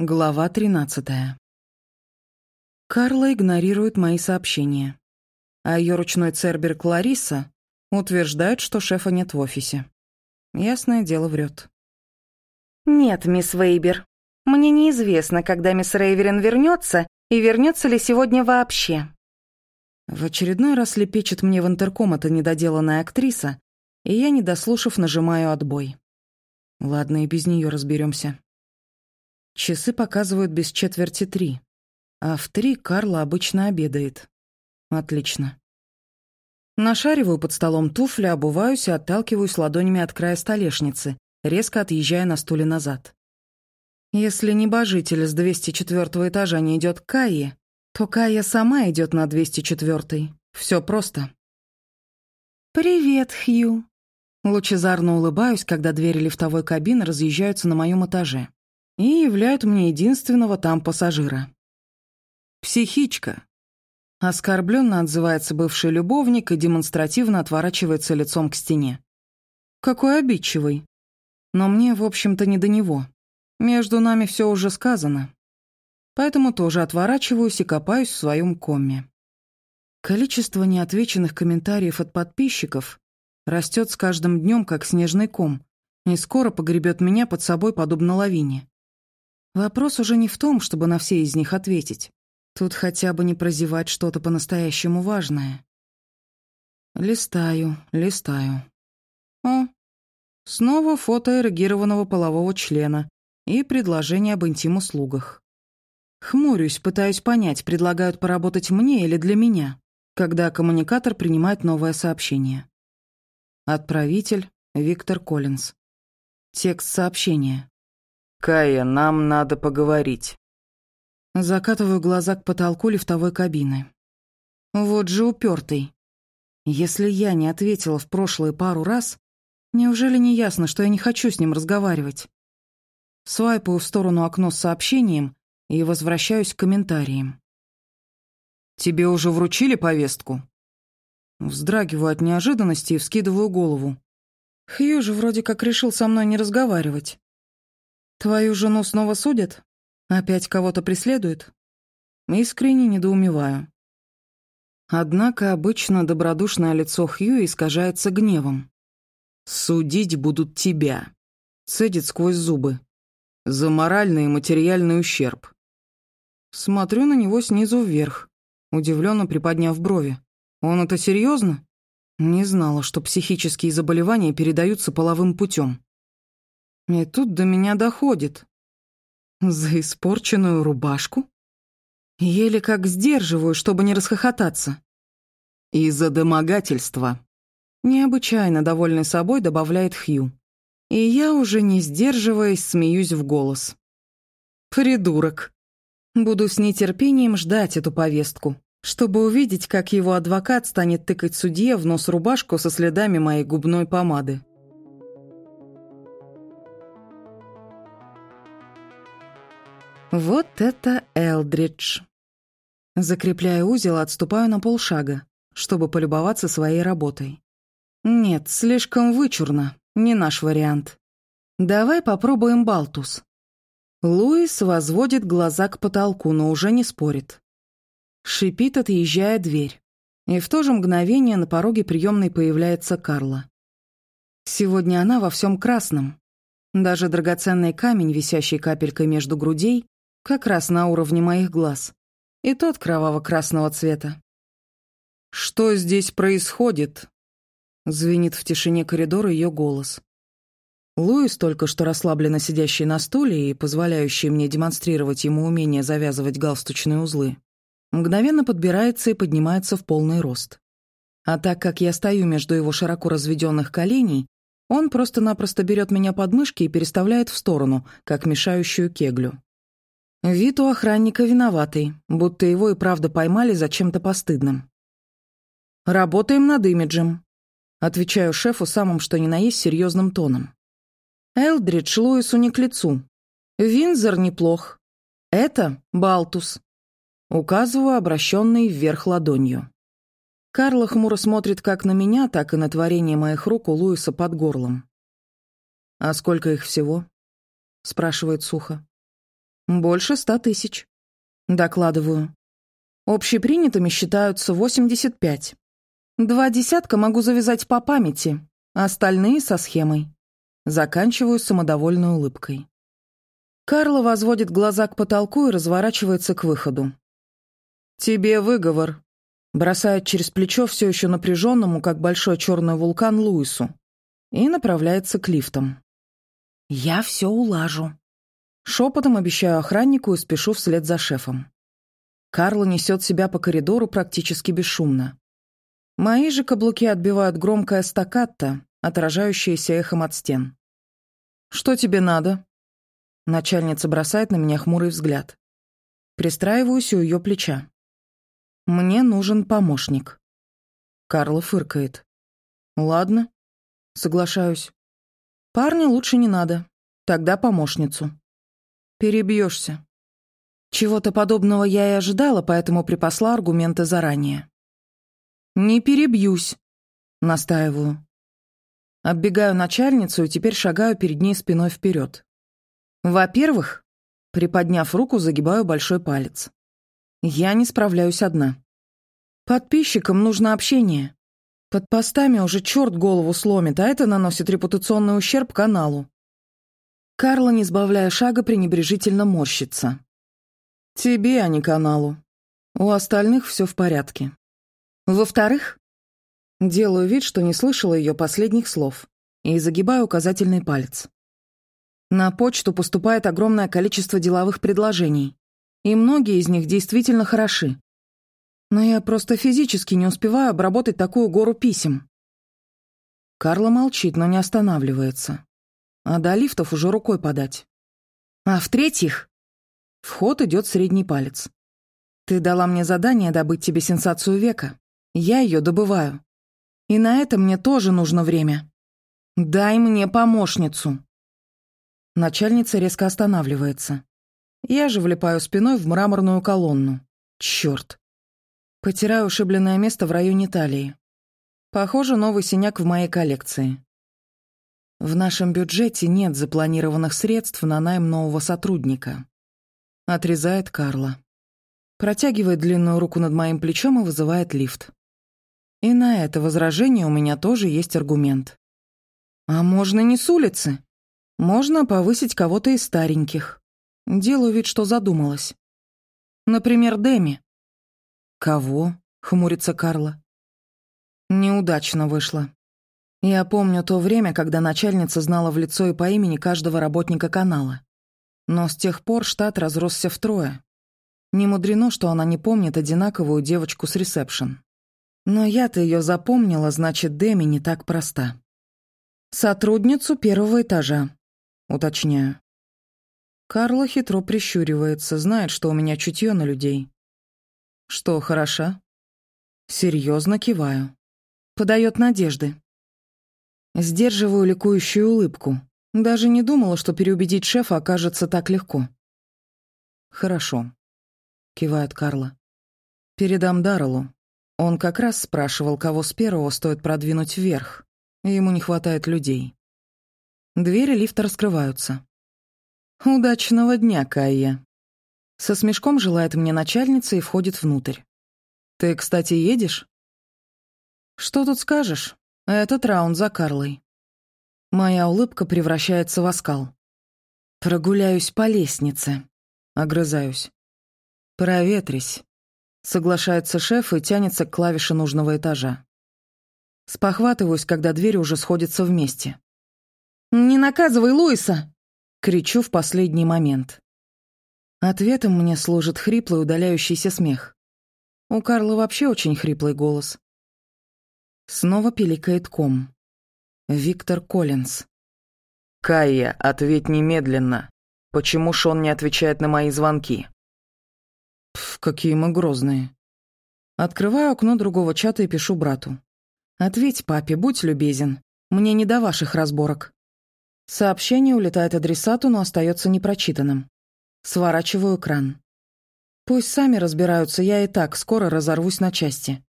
Глава 13. Карла игнорирует мои сообщения, а ее ручной цербер Клариса утверждает, что шефа нет в офисе. Ясное дело, врет. «Нет, мисс Вейбер. Мне неизвестно, когда мисс Рейверин вернется и вернется ли сегодня вообще». В очередной раз лепечет мне в интерком эта недоделанная актриса, и я, не дослушав, нажимаю отбой. Ладно, и без нее разберемся. Часы показывают без четверти три. А в три Карла обычно обедает. Отлично. Нашариваю под столом туфли, обуваюсь и отталкиваюсь ладонями от края столешницы, резко отъезжая на стуле назад. Если небожитель с 204 этажа не идет к Кайе, то Кая сама идет на 204. Все просто. «Привет, Хью». Лучезарно улыбаюсь, когда двери лифтовой кабины разъезжаются на моем этаже и являют мне единственного там пассажира. «Психичка», — оскорбленно отзывается бывший любовник и демонстративно отворачивается лицом к стене. «Какой обидчивый. Но мне, в общем-то, не до него. Между нами все уже сказано. Поэтому тоже отворачиваюсь и копаюсь в своем коме. Количество неотвеченных комментариев от подписчиков растет с каждым днем, как снежный ком, и скоро погребет меня под собой подобно лавине. Вопрос уже не в том, чтобы на все из них ответить. Тут хотя бы не прозевать что-то по-настоящему важное. Листаю, листаю. О, снова фото эрегированного полового члена и предложение об интим-услугах. Хмурюсь, пытаюсь понять, предлагают поработать мне или для меня, когда коммуникатор принимает новое сообщение. Отправитель — Виктор Коллинз. Текст сообщения. «Кая, нам надо поговорить». Закатываю глаза к потолку лифтовой кабины. Вот же упертый. Если я не ответила в прошлые пару раз, неужели не ясно, что я не хочу с ним разговаривать? Свайпаю в сторону окно с сообщением и возвращаюсь к комментариям. «Тебе уже вручили повестку?» Вздрагиваю от неожиданности и вскидываю голову. Хью же вроде как решил со мной не разговаривать. Твою жену снова судят? Опять кого-то преследуют? Искренне недоумеваю. Однако обычно добродушное лицо Хью искажается гневом. «Судить будут тебя», — цедит сквозь зубы. «За моральный и материальный ущерб». Смотрю на него снизу вверх, удивленно приподняв брови. «Он это серьезно? Не знала, что психические заболевания передаются половым путем. И тут до меня доходит. За испорченную рубашку? Еле как сдерживаю, чтобы не расхохотаться. Из-за домогательства. Необычайно довольный собой добавляет Хью. И я уже не сдерживаясь смеюсь в голос. Придурок. Буду с нетерпением ждать эту повестку, чтобы увидеть, как его адвокат станет тыкать судье в нос рубашку со следами моей губной помады. Вот это Элдридж. Закрепляя узел, отступаю на полшага, чтобы полюбоваться своей работой. Нет, слишком вычурно, не наш вариант. Давай попробуем Балтус. Луис возводит глаза к потолку, но уже не спорит. Шипит, отъезжая дверь. И в то же мгновение на пороге приемной появляется Карла. Сегодня она во всем красном. Даже драгоценный камень, висящий капелькой между грудей, как раз на уровне моих глаз. И тот кроваво-красного цвета. «Что здесь происходит?» Звенит в тишине коридора ее голос. Луис, только что расслабленно сидящий на стуле и позволяющий мне демонстрировать ему умение завязывать галстучные узлы, мгновенно подбирается и поднимается в полный рост. А так как я стою между его широко разведенных коленей, он просто-напросто берет меня под мышки и переставляет в сторону, как мешающую кеглю. Вид у охранника виноватый, будто его и правда поймали за чем-то постыдным. «Работаем над имиджем», — отвечаю шефу самым что ни на есть серьезным тоном. «Элдридж Луису не к лицу. Винзор неплох. Это Балтус». Указываю обращенный вверх ладонью. Карла хмуро смотрит как на меня, так и на творение моих рук у Луиса под горлом. «А сколько их всего?» — спрашивает сухо. Больше ста тысяч. Докладываю. Общепринятыми считаются 85. Два десятка могу завязать по памяти, остальные со схемой. Заканчиваю самодовольной улыбкой. Карла возводит глаза к потолку и разворачивается к выходу. «Тебе выговор», — бросает через плечо все еще напряженному, как большой черный вулкан, Луису, и направляется к лифтам. «Я все улажу», Шепотом обещаю охраннику и спешу вслед за шефом. Карла несет себя по коридору практически бесшумно. Мои же каблуки отбивают громкое стаккато, отражающееся эхом от стен. «Что тебе надо?» Начальница бросает на меня хмурый взгляд. Пристраиваюсь у ее плеча. «Мне нужен помощник». Карла фыркает. «Ладно, соглашаюсь. Парня лучше не надо. Тогда помощницу». Перебьешься. Чего-то подобного я и ожидала, поэтому припасла аргументы заранее. «Не перебьюсь», — настаиваю. Оббегаю начальницу и теперь шагаю перед ней спиной вперед. Во-первых, приподняв руку, загибаю большой палец. Я не справляюсь одна. Подписчикам нужно общение. Под постами уже черт голову сломит, а это наносит репутационный ущерб каналу. Карла, не сбавляя шага, пренебрежительно морщится. «Тебе, а не каналу. У остальных все в порядке. Во-вторых, делаю вид, что не слышала ее последних слов, и загибаю указательный палец. На почту поступает огромное количество деловых предложений, и многие из них действительно хороши. Но я просто физически не успеваю обработать такую гору писем. Карла молчит, но не останавливается а до лифтов уже рукой подать. А в-третьих, в ход идет средний палец. Ты дала мне задание добыть тебе сенсацию века. Я ее добываю. И на это мне тоже нужно время. Дай мне помощницу. Начальница резко останавливается. Я же влипаю спиной в мраморную колонну. Черт. Потираю ушибленное место в районе талии. Похоже, новый синяк в моей коллекции. В нашем бюджете нет запланированных средств на найм нового сотрудника. Отрезает Карла. Протягивает длинную руку над моим плечом и вызывает лифт. И на это возражение у меня тоже есть аргумент. А можно не с улицы. Можно повысить кого-то из стареньких. Делаю вид, что задумалась. Например, Деми. «Кого?» — хмурится Карла. «Неудачно вышло. Я помню то время, когда начальница знала в лицо и по имени каждого работника канала. Но с тех пор штат разросся втрое. Не мудрено, что она не помнит одинаковую девочку с ресепшн. Но я-то ее запомнила, значит, Дэми не так проста. «Сотрудницу первого этажа», — уточняю. Карла хитро прищуривается, знает, что у меня чутье на людей. «Что, хороша?» Серьезно киваю. Подает надежды. Сдерживаю ликующую улыбку. Даже не думала, что переубедить шефа окажется так легко. «Хорошо», — кивает Карла. «Передам Дарреллу. Он как раз спрашивал, кого с первого стоит продвинуть вверх. Ему не хватает людей». Двери лифта раскрываются. «Удачного дня, Кайя». Со смешком желает мне начальница и входит внутрь. «Ты, кстати, едешь?» «Что тут скажешь? Этот раунд за Карлой. Моя улыбка превращается в оскал. Прогуляюсь по лестнице. Огрызаюсь. Проветрись. Соглашается шеф и тянется к клавише нужного этажа. Спохватываюсь, когда двери уже сходятся вместе. «Не наказывай Луиса!» — кричу в последний момент. Ответом мне служит хриплый удаляющийся смех. У Карла вообще очень хриплый голос. Снова пиликает ком. Виктор Коллинз. «Кайя, ответь немедленно. Почему Шон не отвечает на мои звонки?» Пф, какие мы грозные. Открываю окно другого чата и пишу брату. «Ответь папе, будь любезен. Мне не до ваших разборок». Сообщение улетает адресату, но остается непрочитанным. Сворачиваю экран. Пусть сами разбираются, я и так скоро разорвусь на части.